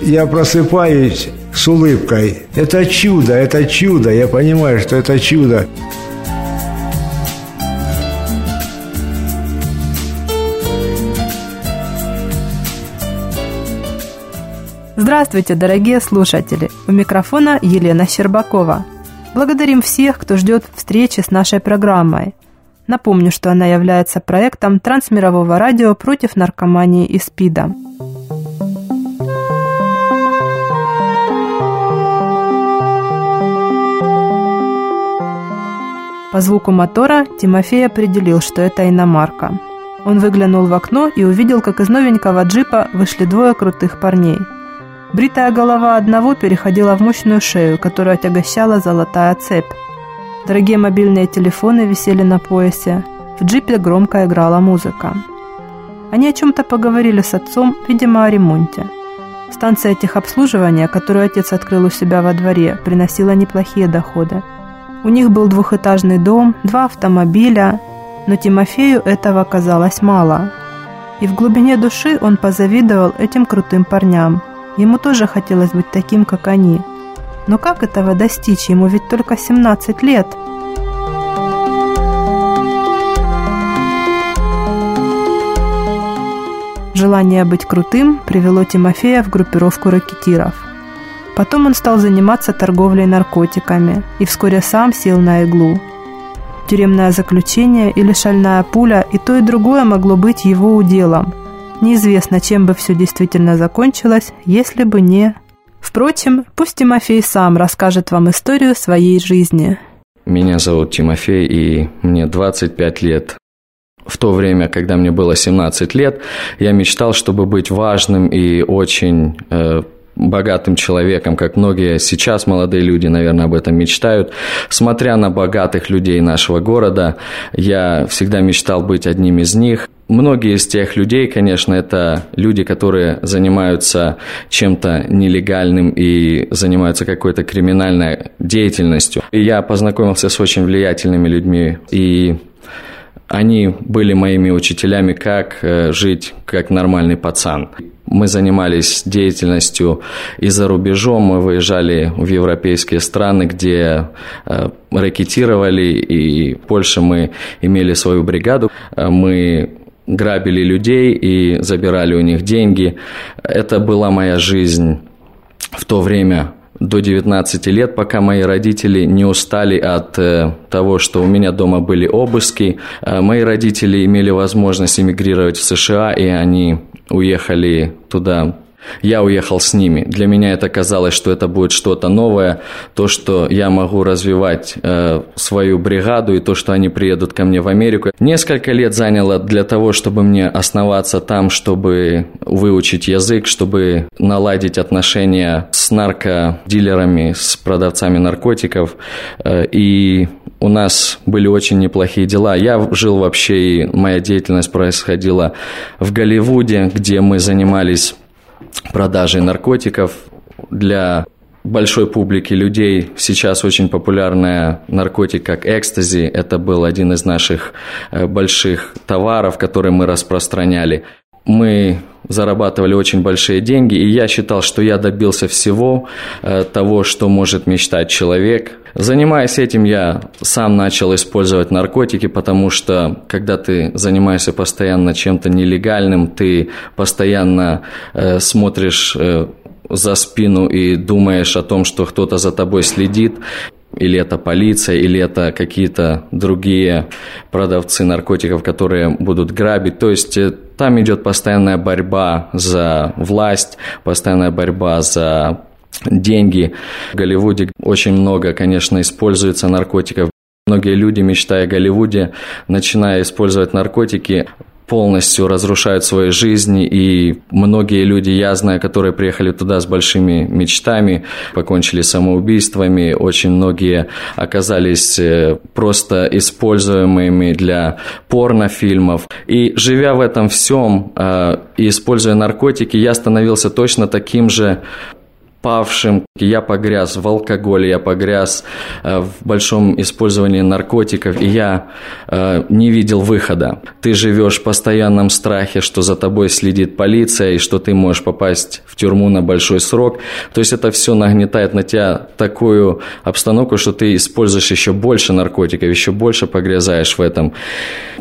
Я просыпаюсь с улыбкой. Это чудо, это чудо. Я понимаю, что это чудо. Здравствуйте, дорогие слушатели! У микрофона Елена Щербакова. Благодарим всех, кто ждет встречи с нашей программой. Напомню, что она является проектом Трансмирового радио против наркомании и СПИДа. По звуку мотора Тимофей определил, что это иномарка. Он выглянул в окно и увидел, как из новенького джипа вышли двое крутых парней – Бритая голова одного переходила в мощную шею, которую отягощала золотая цепь. Дорогие мобильные телефоны висели на поясе. В джипе громко играла музыка. Они о чем-то поговорили с отцом, видимо, о ремонте. Станция техобслуживания, которую отец открыл у себя во дворе, приносила неплохие доходы. У них был двухэтажный дом, два автомобиля, но Тимофею этого казалось мало. И в глубине души он позавидовал этим крутым парням, Ему тоже хотелось быть таким, как они. Но как этого достичь? Ему ведь только 17 лет. Желание быть крутым привело Тимофея в группировку ракетиров. Потом он стал заниматься торговлей наркотиками и вскоре сам сел на иглу. Тюремное заключение или шальная пуля и то и другое могло быть его уделом – Неизвестно, чем бы все действительно закончилось, если бы не... Впрочем, пусть Тимофей сам расскажет вам историю своей жизни. Меня зовут Тимофей, и мне 25 лет. В то время, когда мне было 17 лет, я мечтал, чтобы быть важным и очень э, богатым человеком, как многие сейчас молодые люди, наверное, об этом мечтают. Смотря на богатых людей нашего города, я всегда мечтал быть одним из них. Многие из тех людей, конечно, это люди, которые занимаются чем-то нелегальным и занимаются какой-то криминальной деятельностью. И я познакомился с очень влиятельными людьми, и они были моими учителями, как э, жить как нормальный пацан. Мы занимались деятельностью и за рубежом, мы выезжали в европейские страны, где э, ракетировали, и в Польше мы имели свою бригаду. Э, мы грабили людей и забирали у них деньги. Это была моя жизнь в то время до 19 лет, пока мои родители не устали от э, того, что у меня дома были обыски. Э, мои родители имели возможность эмигрировать в США, и они уехали туда я уехал с ними. Для меня это казалось, что это будет что-то новое, то, что я могу развивать э, свою бригаду и то, что они приедут ко мне в Америку. Несколько лет заняло для того, чтобы мне основаться там, чтобы выучить язык, чтобы наладить отношения с наркодилерами, с продавцами наркотиков. Э, и у нас были очень неплохие дела. Я жил вообще, и моя деятельность происходила в Голливуде, где мы занимались продажей наркотиков для большой публики людей сейчас очень популярная наркотик, как экстази. Это был один из наших э, больших товаров, которые мы распространяли. Мы зарабатывали очень большие деньги, и я считал, что я добился всего э, того, что может мечтать человек. Занимаясь этим, я сам начал использовать наркотики, потому что когда ты занимаешься постоянно чем-то нелегальным, ты постоянно э, смотришь за спину и думаешь о том, что кто-то за тобой следит, или это полиция, или это какие-то другие продавцы наркотиков, которые будут грабить. То есть э, там идет постоянная борьба за власть, постоянная борьба за деньги. В Голливуде очень много, конечно, используется наркотиков. Многие люди, мечтая о Голливуде, начиная использовать наркотики, полностью разрушают свои жизни, и многие люди, я знаю, которые приехали туда с большими мечтами, покончили самоубийствами, очень многие оказались э, просто используемыми для порнофильмов. И живя в этом всем э, и используя наркотики, я становился точно таким же павшим. Я погряз в алкоголе, я погряз э, в большом использовании наркотиков, и я э, не видел выхода. Ты живешь в постоянном страхе, что за тобой следит полиция, и что ты можешь попасть в тюрьму на большой срок. То есть это все нагнетает на тебя такую обстановку, что ты используешь еще больше наркотиков, еще больше погрязаешь в этом.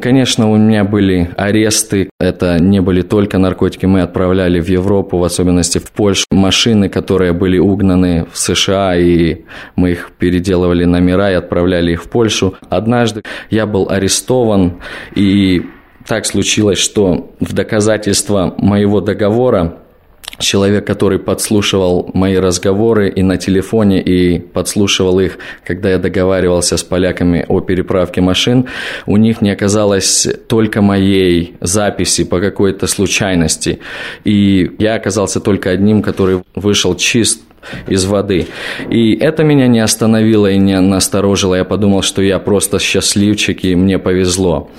Конечно, у меня были аресты, это не были только наркотики, мы отправляли в Европу, в особенности в Польшу, машины, которые были угнаны в США, и мы их переделывали номера и отправляли их в Польшу. Однажды я был арестован, и так случилось, что в доказательство моего договора человек, который подслушивал мои разговоры и на телефоне, и подслушивал их, когда я договаривался с поляками о переправке машин, у них не оказалось только моей записи по какой-то случайности. И я оказался только одним, который вышел чист из воды. И это меня не остановило и не насторожило. Я подумал, что я просто счастливчик, и мне повезло.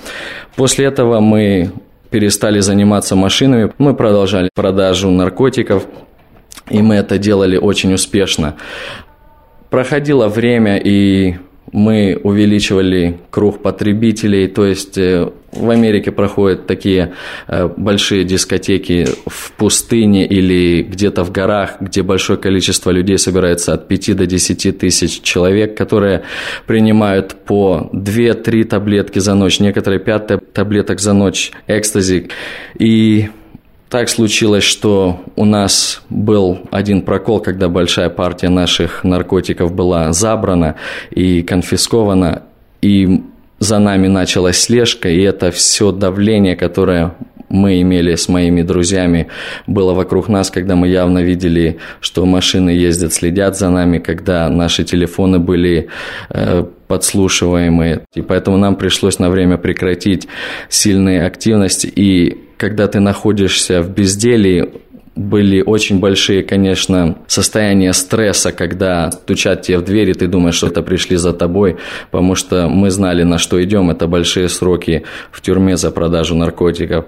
После этого мы перестали заниматься машинами, мы продолжали продажу наркотиков, и мы это делали очень успешно. Проходило время, и мы увеличивали круг потребителей, то есть э, в Америке проходят такие э, большие дискотеки в пустыне или где-то в горах, где большое количество людей собирается от 5 до 10 тысяч человек, которые принимают по 2-3 таблетки за ночь, некоторые 5 таблеток за ночь экстази. И так случилось, что у нас был один прокол, когда большая партия наших наркотиков была забрана и конфискована, и за нами началась слежка, и это все давление, которое мы имели с моими друзьями, было вокруг нас, когда мы явно видели, что машины ездят, следят за нами, когда наши телефоны были э, подслушиваемые. И поэтому нам пришлось на время прекратить сильные активности и когда ты находишься в безделии, были очень большие, конечно, состояния стресса, когда стучат тебе в дверь, и ты думаешь, что это пришли за тобой, потому что мы знали, на что идем. Это большие сроки в тюрьме за продажу наркотиков.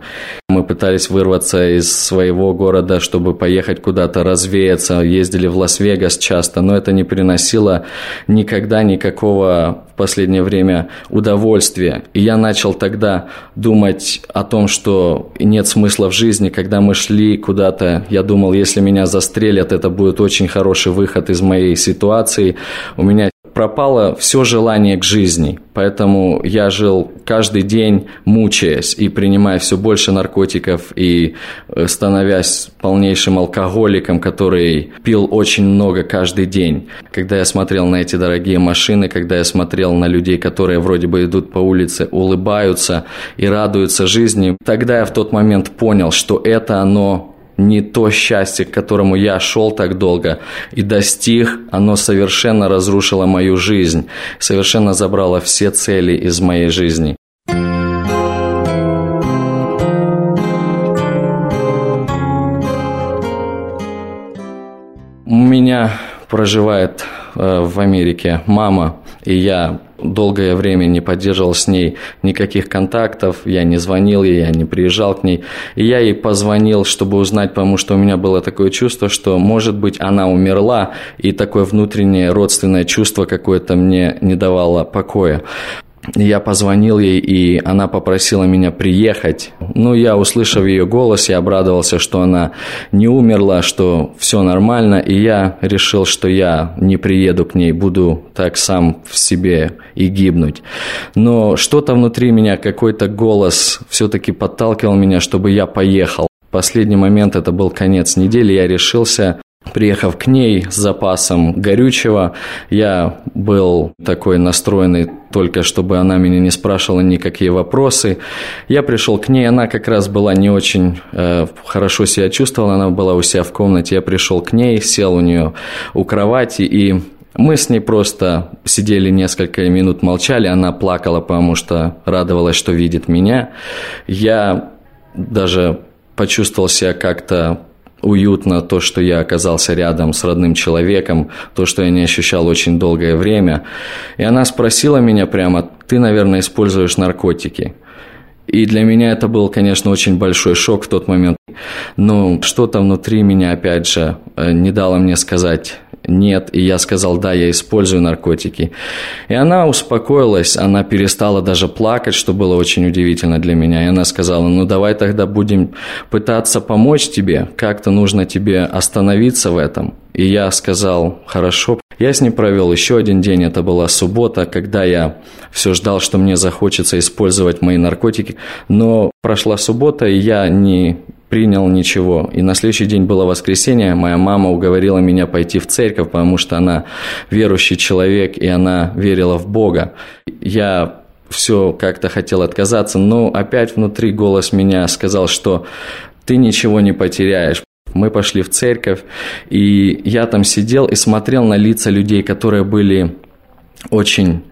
Мы пытались вырваться из своего города, чтобы поехать куда-то развеяться. Ездили в Лас-Вегас часто, но это не приносило никогда никакого последнее время удовольствия. И я начал тогда думать о том, что нет смысла в жизни, когда мы шли куда-то я думал, если меня застрелят, это будет очень хороший выход из моей ситуации. У меня пропало все желание к жизни, поэтому я жил каждый день мучаясь и принимая все больше наркотиков и э, становясь полнейшим алкоголиком, который пил очень много каждый день. Когда я смотрел на эти дорогие машины, когда я смотрел на людей, которые вроде бы идут по улице, улыбаются и радуются жизни, тогда я в тот момент понял, что это оно не то счастье, к которому я шел так долго и достиг, оно совершенно разрушило мою жизнь, совершенно забрало все цели из моей жизни. У меня проживает э, в Америке мама, и я долгое время не поддерживал с ней никаких контактов, я не звонил ей, я не приезжал к ней. И я ей позвонил, чтобы узнать, потому что у меня было такое чувство, что, может быть, она умерла, и такое внутреннее родственное чувство какое-то мне не давало покоя. Я позвонил ей, и она попросила меня приехать. Ну, я, услышав ее голос, я обрадовался, что она не умерла, что все нормально, и я решил, что я не приеду к ней, буду так сам в себе и гибнуть. Но что-то внутри меня, какой-то голос все-таки подталкивал меня, чтобы я поехал. Последний момент, это был конец недели, я решился приехав к ней с запасом горючего, я был такой настроенный только чтобы она меня не спрашивала никакие вопросы. Я пришел к ней, она как раз была не очень э, хорошо себя чувствовала, она была у себя в комнате. Я пришел к ней, сел у нее у кровати и мы с ней просто сидели несколько минут, молчали. Она плакала, потому что радовалась, что видит меня. Я даже почувствовал себя как-то уютно то, что я оказался рядом с родным человеком, то, что я не ощущал очень долгое время. И она спросила меня прямо, ты, наверное, используешь наркотики. И для меня это был, конечно, очень большой шок в тот момент. Но что-то внутри меня, опять же, э, не дало мне сказать нет, и я сказал, да, я использую наркотики. И она успокоилась, она перестала даже плакать, что было очень удивительно для меня. И она сказала, ну давай тогда будем пытаться помочь тебе, как-то нужно тебе остановиться в этом. И я сказал, хорошо. Я с ней провел еще один день, это была суббота, когда я все ждал, что мне захочется использовать мои наркотики. Но прошла суббота, и я не принял ничего. И на следующий день было воскресенье, моя мама уговорила меня пойти в церковь, потому что она верующий человек, и она верила в Бога. Я все как-то хотел отказаться, но опять внутри голос меня сказал, что ты ничего не потеряешь. Мы пошли в церковь, и я там сидел и смотрел на лица людей, которые были очень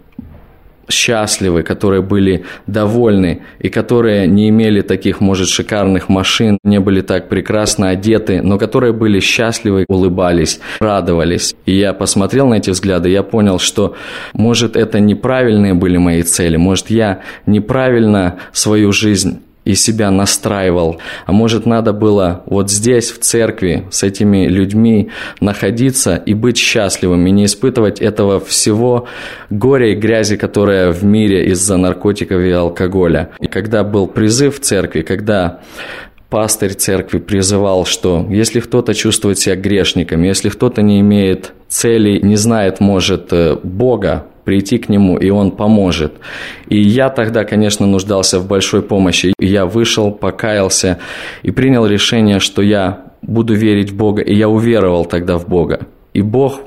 счастливы, которые были довольны и которые не имели таких, может, шикарных машин, не были так прекрасно одеты, но которые были счастливы, улыбались, радовались. И я посмотрел на эти взгляды, я понял, что, может, это неправильные были мои цели, может, я неправильно свою жизнь и себя настраивал. А может, надо было вот здесь, в церкви, с этими людьми находиться и быть счастливым, и не испытывать этого всего горя и грязи, которая в мире из-за наркотиков и алкоголя. И когда был призыв в церкви, когда пастырь церкви призывал, что если кто-то чувствует себя грешником, если кто-то не имеет цели, не знает, может, э, Бога, прийти к нему, и он поможет. И я тогда, конечно, нуждался в большой помощи. Я вышел, покаялся и принял решение, что я буду верить в Бога, и я уверовал тогда в Бога. И Бог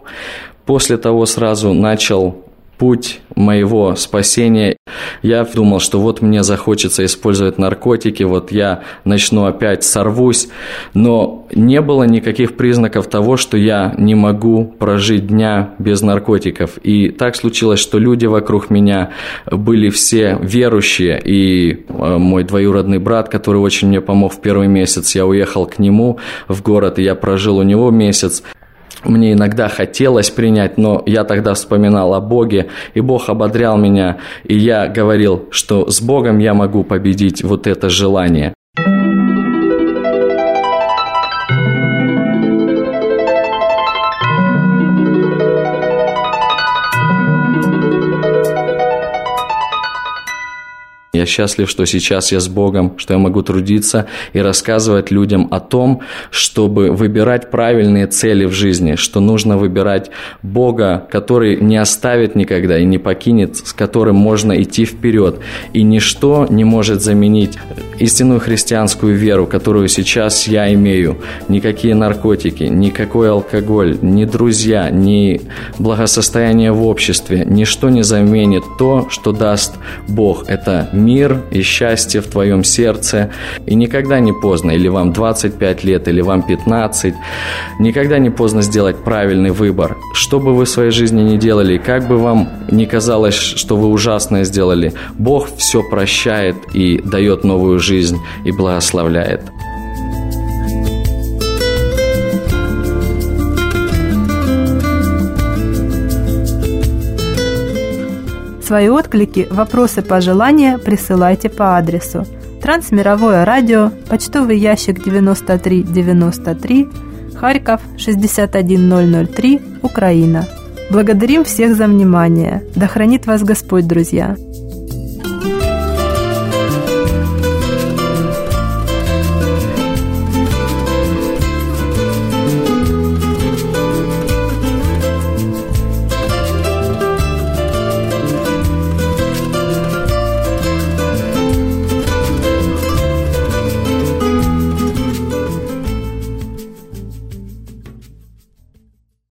после того сразу начал путь моего спасения. Я думал, что вот мне захочется использовать наркотики, вот я начну опять сорвусь, но не было никаких признаков того, что я не могу прожить дня без наркотиков. И так случилось, что люди вокруг меня были все верующие, и э, мой двоюродный брат, который очень мне помог в первый месяц, я уехал к нему в город, и я прожил у него месяц мне иногда хотелось принять, но я тогда вспоминал о Боге, и Бог ободрял меня, и я говорил, что с Богом я могу победить вот это желание. Я счастлив, что сейчас я с Богом, что я могу трудиться и рассказывать людям о том, чтобы выбирать правильные цели в жизни, что нужно выбирать Бога, который не оставит никогда и не покинет, с которым можно идти вперед. И ничто не может заменить истинную христианскую веру, которую сейчас я имею. Никакие наркотики, никакой алкоголь, ни друзья, ни благосостояние в обществе, ничто не заменит то, что даст Бог. Это мир и счастье в твоем сердце. И никогда не поздно, или вам 25 лет, или вам 15, никогда не поздно сделать правильный выбор. Что бы вы в своей жизни не делали, как бы вам не казалось, что вы ужасное сделали, Бог все прощает и дает новую жизнь и благословляет. Свои отклики, вопросы, пожелания присылайте по адресу Трансмировое радио, почтовый ящик 9393, Харьков 61003, Украина. Благодарим всех за внимание. Да хранит вас Господь, друзья!